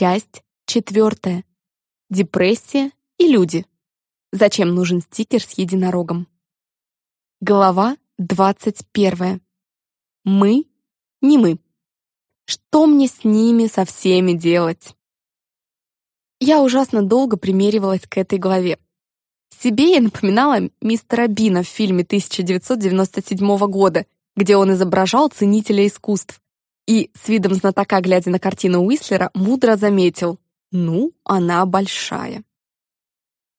Часть четвертая. Депрессия и люди. Зачем нужен стикер с единорогом? Глава двадцать первая. Мы не мы. Что мне с ними со всеми делать? Я ужасно долго примеривалась к этой главе. Себе я напоминала мистера Бина в фильме 1997 года, где он изображал ценителя искусств. И, с видом знатока, глядя на картину Уислера, мудро заметил «Ну, она большая».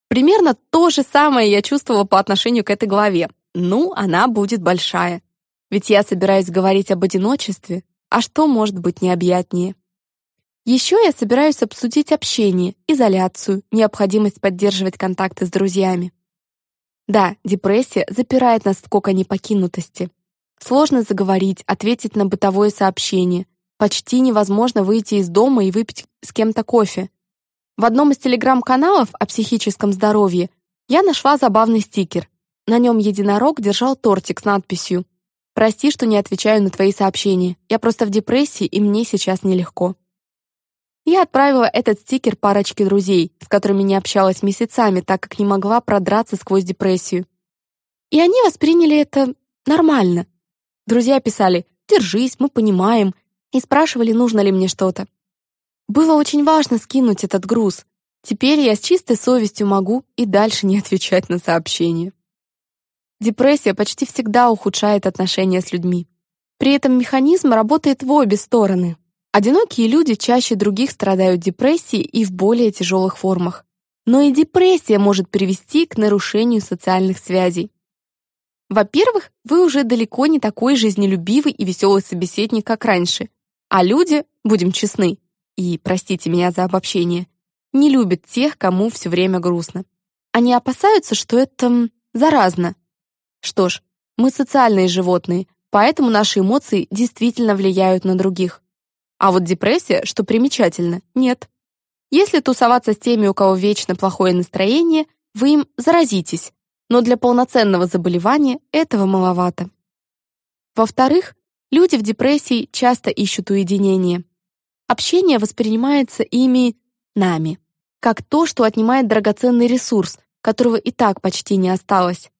Примерно то же самое я чувствовала по отношению к этой главе. Ну, она будет большая. Ведь я собираюсь говорить об одиночестве, а что может быть необъятнее? Еще я собираюсь обсудить общение, изоляцию, необходимость поддерживать контакты с друзьями. Да, депрессия запирает нас в коконе покинутости. Сложно заговорить, ответить на бытовое сообщение. Почти невозможно выйти из дома и выпить с кем-то кофе. В одном из телеграм-каналов о психическом здоровье я нашла забавный стикер. На нем единорог держал тортик с надписью «Прости, что не отвечаю на твои сообщения. Я просто в депрессии, и мне сейчас нелегко». Я отправила этот стикер парочке друзей, с которыми не общалась месяцами, так как не могла продраться сквозь депрессию. И они восприняли это нормально. Друзья писали «Держись, мы понимаем», и спрашивали, нужно ли мне что-то. Было очень важно скинуть этот груз. Теперь я с чистой совестью могу и дальше не отвечать на сообщения. Депрессия почти всегда ухудшает отношения с людьми. При этом механизм работает в обе стороны. Одинокие люди чаще других страдают депрессией и в более тяжелых формах. Но и депрессия может привести к нарушению социальных связей. Во-первых, вы уже далеко не такой жизнелюбивый и веселый собеседник, как раньше. А люди, будем честны, и простите меня за обобщение, не любят тех, кому все время грустно. Они опасаются, что это заразно. Что ж, мы социальные животные, поэтому наши эмоции действительно влияют на других. А вот депрессия, что примечательно, нет. Если тусоваться с теми, у кого вечно плохое настроение, вы им заразитесь, но для полноценного заболевания этого маловато. Во-вторых, люди в депрессии часто ищут уединение. Общение воспринимается ими, нами, как то, что отнимает драгоценный ресурс, которого и так почти не осталось.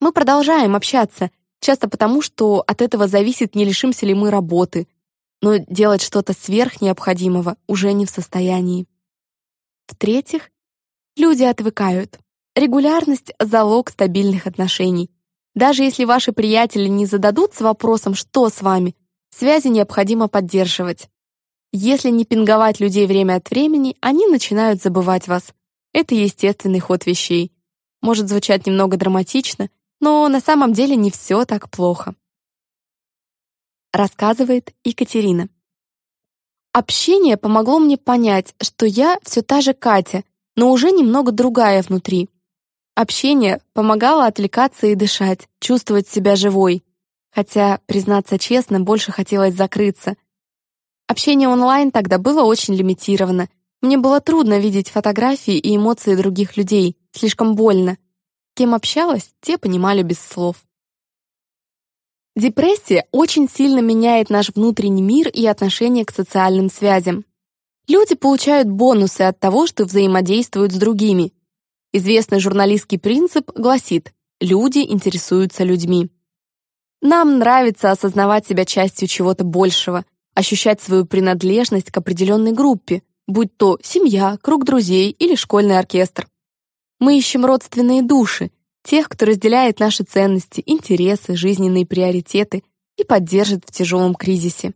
Мы продолжаем общаться, часто потому, что от этого зависит, не лишимся ли мы работы, но делать что-то сверх необходимого уже не в состоянии. В-третьих, люди отвыкают. Регулярность — залог стабильных отношений. Даже если ваши приятели не зададутся вопросом «что с вами?», связи необходимо поддерживать. Если не пинговать людей время от времени, они начинают забывать вас. Это естественный ход вещей. Может звучать немного драматично, но на самом деле не все так плохо рассказывает Екатерина. Общение помогло мне понять, что я все та же Катя, но уже немного другая внутри. Общение помогало отвлекаться и дышать, чувствовать себя живой. Хотя, признаться честно, больше хотелось закрыться. Общение онлайн тогда было очень лимитировано. Мне было трудно видеть фотографии и эмоции других людей, слишком больно. Кем общалась, те понимали без слов. Депрессия очень сильно меняет наш внутренний мир и отношение к социальным связям. Люди получают бонусы от того, что взаимодействуют с другими. Известный журналистский принцип гласит «люди интересуются людьми». Нам нравится осознавать себя частью чего-то большего, ощущать свою принадлежность к определенной группе, будь то семья, круг друзей или школьный оркестр. Мы ищем родственные души, тех, кто разделяет наши ценности, интересы, жизненные приоритеты и поддержит в тяжелом кризисе.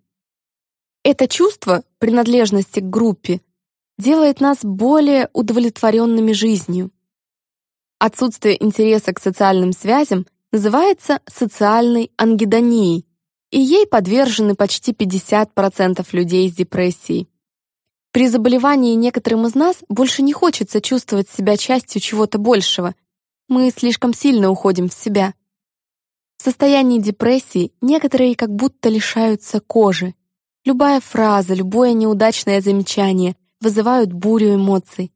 Это чувство принадлежности к группе делает нас более удовлетворенными жизнью. Отсутствие интереса к социальным связям называется социальной ангидонией, и ей подвержены почти 50% людей с депрессией. При заболевании некоторым из нас больше не хочется чувствовать себя частью чего-то большего, мы слишком сильно уходим в себя. В состоянии депрессии некоторые как будто лишаются кожи. Любая фраза, любое неудачное замечание вызывают бурю эмоций.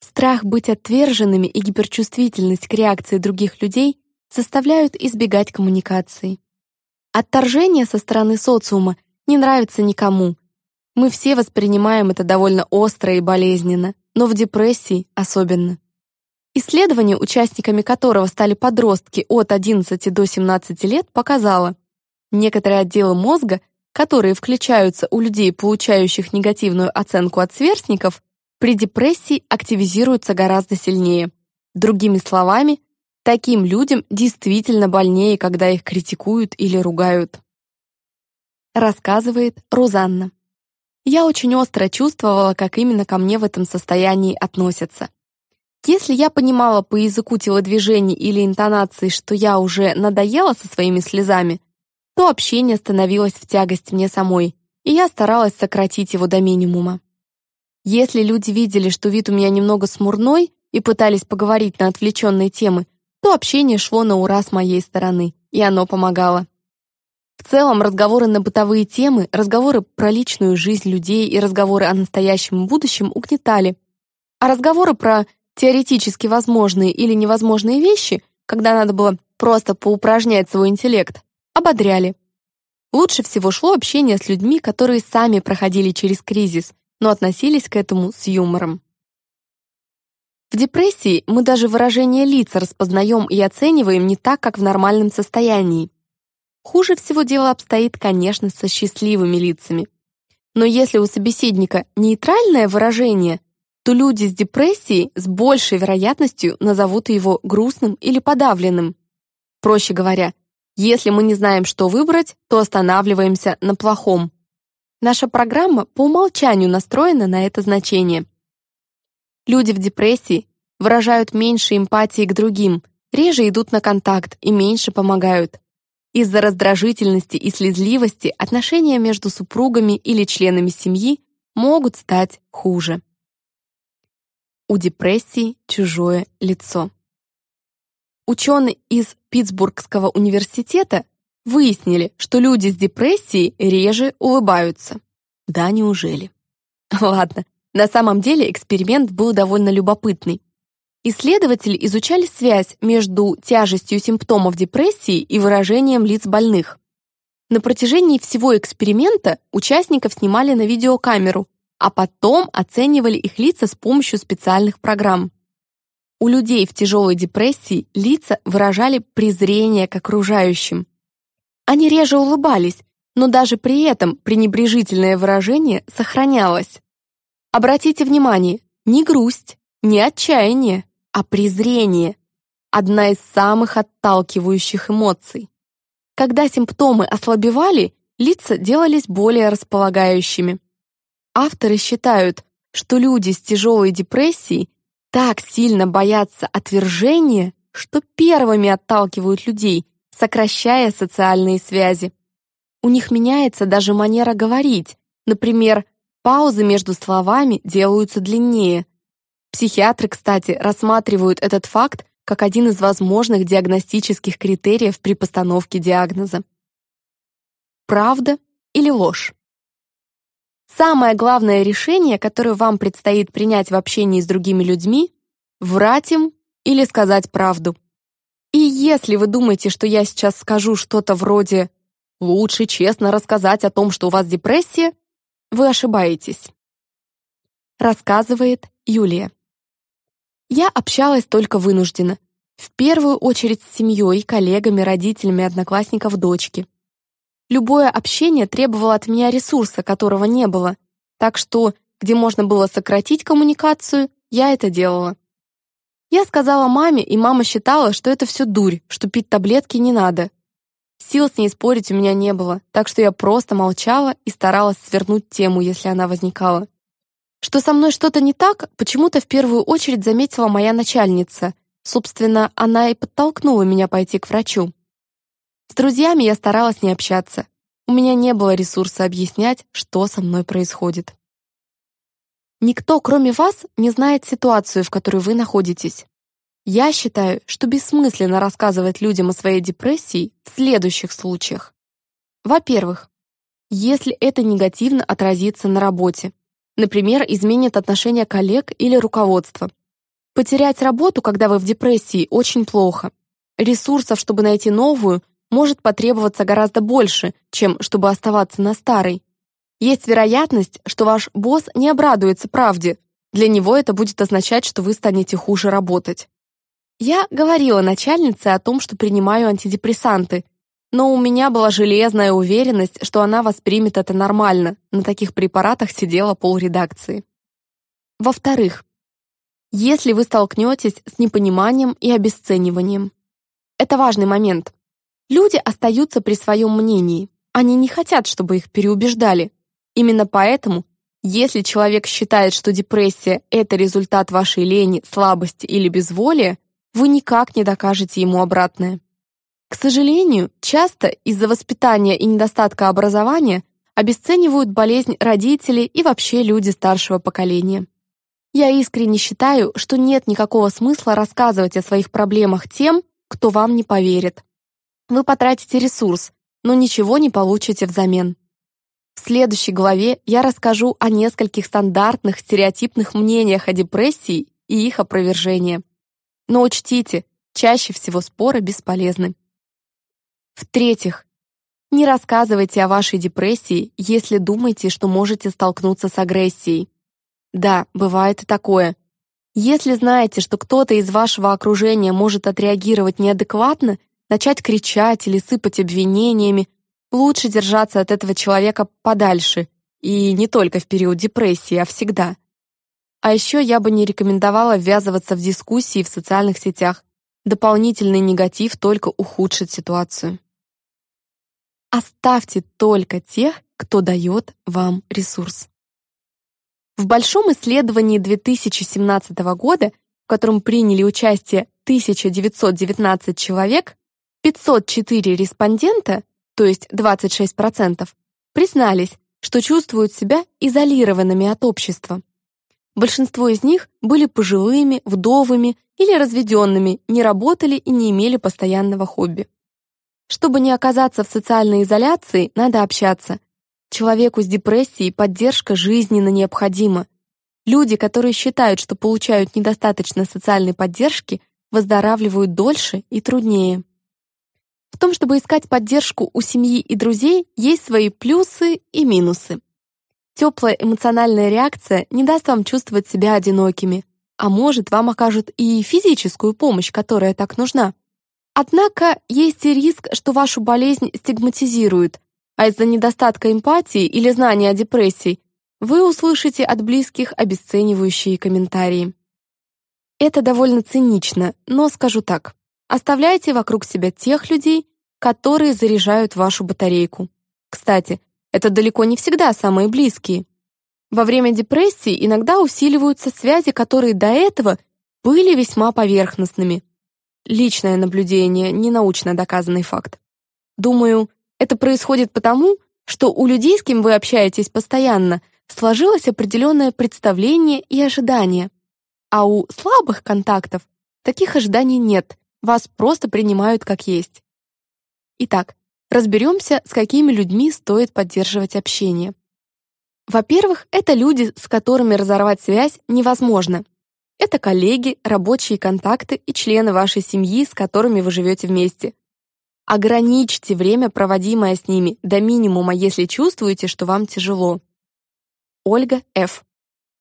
Страх быть отверженными и гиперчувствительность к реакции других людей заставляют избегать коммуникации. Отторжение со стороны социума не нравится никому. Мы все воспринимаем это довольно остро и болезненно, но в депрессии особенно. Исследование, участниками которого стали подростки от 11 до 17 лет, показало, некоторые отделы мозга, которые включаются у людей, получающих негативную оценку от сверстников, при депрессии активизируются гораздо сильнее. Другими словами, таким людям действительно больнее, когда их критикуют или ругают. Рассказывает Розанна. Я очень остро чувствовала, как именно ко мне в этом состоянии относятся. Если я понимала по языку телодвижений или интонации, что я уже надоела со своими слезами, то общение становилось в тягость мне самой, и я старалась сократить его до минимума. Если люди видели, что вид у меня немного смурной и пытались поговорить на отвлеченные темы, то общение шло на ура с моей стороны, и оно помогало. В целом, разговоры на бытовые темы, разговоры про личную жизнь людей и разговоры о настоящем и будущем угнетали. А разговоры про теоретически возможные или невозможные вещи, когда надо было просто поупражнять свой интеллект, ободряли. Лучше всего шло общение с людьми, которые сами проходили через кризис, но относились к этому с юмором. В депрессии мы даже выражение лица распознаем и оцениваем не так, как в нормальном состоянии. Хуже всего дело обстоит, конечно, со счастливыми лицами. Но если у собеседника нейтральное выражение, то люди с депрессией с большей вероятностью назовут его грустным или подавленным. Проще говоря, если мы не знаем, что выбрать, то останавливаемся на плохом. Наша программа по умолчанию настроена на это значение. Люди в депрессии выражают меньше эмпатии к другим, реже идут на контакт и меньше помогают. Из-за раздражительности и слезливости отношения между супругами или членами семьи могут стать хуже. У депрессии чужое лицо. Ученые из Питтсбургского университета выяснили, что люди с депрессией реже улыбаются. Да, неужели? Ладно, на самом деле эксперимент был довольно любопытный. Исследователи изучали связь между тяжестью симптомов депрессии и выражением лиц больных. На протяжении всего эксперимента участников снимали на видеокамеру, а потом оценивали их лица с помощью специальных программ. У людей в тяжелой депрессии лица выражали презрение к окружающим. Они реже улыбались, но даже при этом пренебрежительное выражение сохранялось. Обратите внимание, не грусть, не отчаяние, а презрение — одна из самых отталкивающих эмоций. Когда симптомы ослабевали, лица делались более располагающими. Авторы считают, что люди с тяжелой депрессией так сильно боятся отвержения, что первыми отталкивают людей, сокращая социальные связи. У них меняется даже манера говорить. Например, паузы между словами делаются длиннее, Психиатры, кстати, рассматривают этот факт как один из возможных диагностических критериев при постановке диагноза. Правда или ложь? Самое главное решение, которое вам предстоит принять в общении с другими людьми — врать им или сказать правду. И если вы думаете, что я сейчас скажу что-то вроде «лучше честно рассказать о том, что у вас депрессия», вы ошибаетесь. Рассказывает Юлия. Я общалась только вынужденно. В первую очередь с семьей, коллегами, родителями одноклассников дочки. Любое общение требовало от меня ресурса, которого не было, так что, где можно было сократить коммуникацию, я это делала. Я сказала маме, и мама считала, что это все дурь, что пить таблетки не надо. Сил с ней спорить у меня не было, так что я просто молчала и старалась свернуть тему, если она возникала. Что со мной что-то не так, почему-то в первую очередь заметила моя начальница. Собственно, она и подтолкнула меня пойти к врачу. С друзьями я старалась не общаться. У меня не было ресурса объяснять, что со мной происходит. Никто, кроме вас, не знает ситуацию, в которой вы находитесь. Я считаю, что бессмысленно рассказывать людям о своей депрессии в следующих случаях. Во-первых, если это негативно отразится на работе. Например, изменит отношение коллег или руководства. Потерять работу, когда вы в депрессии, очень плохо. Ресурсов, чтобы найти новую, может потребоваться гораздо больше, чем чтобы оставаться на старой. Есть вероятность, что ваш босс не обрадуется правде. Для него это будет означать, что вы станете хуже работать. Я говорила начальнице о том, что принимаю антидепрессанты, но у меня была железная уверенность, что она воспримет это нормально. На таких препаратах сидела полредакции. Во-вторых, если вы столкнетесь с непониманием и обесцениванием. Это важный момент. Люди остаются при своем мнении. Они не хотят, чтобы их переубеждали. Именно поэтому, если человек считает, что депрессия — это результат вашей лени, слабости или безволия, вы никак не докажете ему обратное. К сожалению, часто из-за воспитания и недостатка образования обесценивают болезнь родители и вообще люди старшего поколения. Я искренне считаю, что нет никакого смысла рассказывать о своих проблемах тем, кто вам не поверит. Вы потратите ресурс, но ничего не получите взамен. В следующей главе я расскажу о нескольких стандартных стереотипных мнениях о депрессии и их опровержении. Но учтите, чаще всего споры бесполезны. В-третьих, не рассказывайте о вашей депрессии, если думаете, что можете столкнуться с агрессией. Да, бывает и такое. Если знаете, что кто-то из вашего окружения может отреагировать неадекватно, начать кричать или сыпать обвинениями, лучше держаться от этого человека подальше, и не только в период депрессии, а всегда. А еще я бы не рекомендовала ввязываться в дискуссии в социальных сетях. Дополнительный негатив только ухудшит ситуацию. Оставьте только тех, кто дает вам ресурс. В большом исследовании 2017 года, в котором приняли участие 1919 человек, 504 респондента, то есть 26%, признались, что чувствуют себя изолированными от общества. Большинство из них были пожилыми, вдовыми или разведенными, не работали и не имели постоянного хобби. Чтобы не оказаться в социальной изоляции, надо общаться. Человеку с депрессией поддержка жизненно необходима. Люди, которые считают, что получают недостаточно социальной поддержки, выздоравливают дольше и труднее. В том, чтобы искать поддержку у семьи и друзей, есть свои плюсы и минусы. Теплая эмоциональная реакция не даст вам чувствовать себя одинокими, а может, вам окажут и физическую помощь, которая так нужна. Однако есть и риск, что вашу болезнь стигматизируют, а из-за недостатка эмпатии или знания о депрессии вы услышите от близких обесценивающие комментарии. Это довольно цинично, но скажу так. Оставляйте вокруг себя тех людей, которые заряжают вашу батарейку. Кстати, это далеко не всегда самые близкие. Во время депрессии иногда усиливаются связи, которые до этого были весьма поверхностными. Личное наблюдение, не научно доказанный факт. Думаю, это происходит потому, что у людей, с кем вы общаетесь постоянно, сложилось определенное представление и ожидание. А у слабых контактов таких ожиданий нет, вас просто принимают как есть. Итак, Разберемся, с какими людьми стоит поддерживать общение. Во-первых, это люди, с которыми разорвать связь невозможно. Это коллеги, рабочие контакты и члены вашей семьи, с которыми вы живете вместе. Ограничьте время, проводимое с ними, до минимума, если чувствуете, что вам тяжело. Ольга Ф.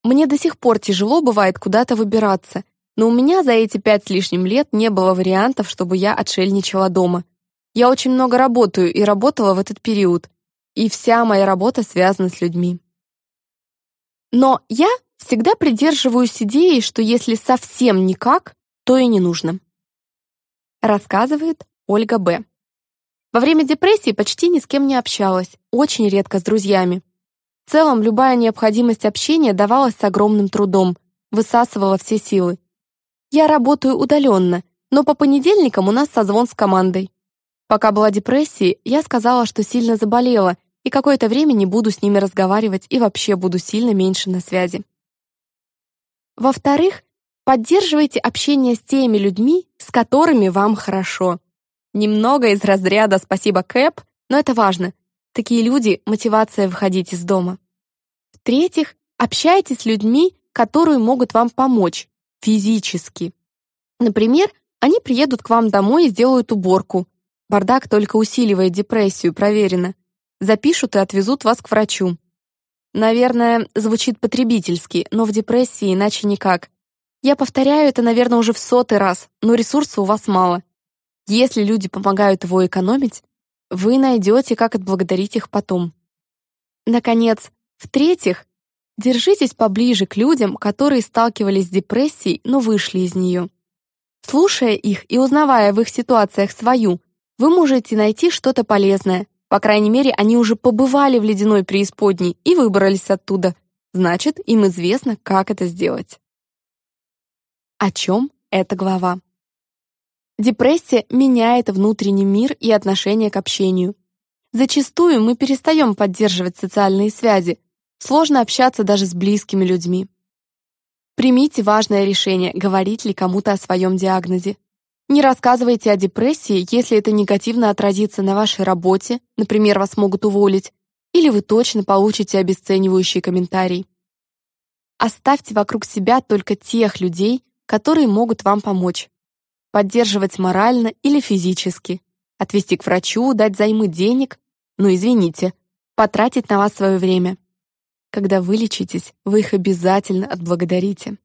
Мне до сих пор тяжело бывает куда-то выбираться, но у меня за эти пять с лишним лет не было вариантов, чтобы я отшельничала дома. Я очень много работаю и работала в этот период, и вся моя работа связана с людьми. Но я всегда придерживаюсь идеи, что если совсем никак, то и не нужно. Рассказывает Ольга Б. Во время депрессии почти ни с кем не общалась, очень редко с друзьями. В целом, любая необходимость общения давалась с огромным трудом, высасывала все силы. Я работаю удаленно, но по понедельникам у нас созвон с командой. Пока была депрессия, я сказала, что сильно заболела, и какое-то время не буду с ними разговаривать и вообще буду сильно меньше на связи. Во-вторых, поддерживайте общение с теми людьми, с которыми вам хорошо. Немного из разряда «спасибо, Кэп», но это важно. Такие люди — мотивация выходить из дома. В-третьих, общайтесь с людьми, которые могут вам помочь физически. Например, они приедут к вам домой и сделают уборку, Бардак только усиливает депрессию, проверено. Запишут и отвезут вас к врачу. Наверное, звучит потребительски, но в депрессии иначе никак. Я повторяю это, наверное, уже в сотый раз, но ресурса у вас мало. Если люди помогают его экономить, вы найдете, как отблагодарить их потом. Наконец, в-третьих, держитесь поближе к людям, которые сталкивались с депрессией, но вышли из нее. Слушая их и узнавая в их ситуациях свою, вы можете найти что-то полезное. По крайней мере, они уже побывали в ледяной преисподней и выбрались оттуда. Значит, им известно, как это сделать. О чем эта глава? Депрессия меняет внутренний мир и отношение к общению. Зачастую мы перестаем поддерживать социальные связи, сложно общаться даже с близкими людьми. Примите важное решение, говорить ли кому-то о своем диагнозе. Не рассказывайте о депрессии, если это негативно отразится на вашей работе, например, вас могут уволить, или вы точно получите обесценивающий комментарий. Оставьте вокруг себя только тех людей, которые могут вам помочь. Поддерживать морально или физически. Отвести к врачу, дать займы денег. Ну, извините, потратить на вас свое время. Когда вылечитесь, вы их обязательно отблагодарите.